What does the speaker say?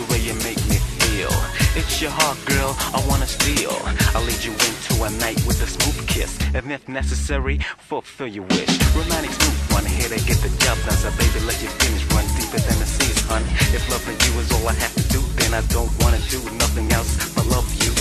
the way you make me feel. It's your heart, girl, I wanna steal. I'll lead you into a night with a smooth kiss And if necessary, fulfill your wish. Romantic smooth one, here to get the job done. So baby, let your feelings run deeper than the seas, hun If loving you is all I have to do Then I don't wanna do nothing else but love you.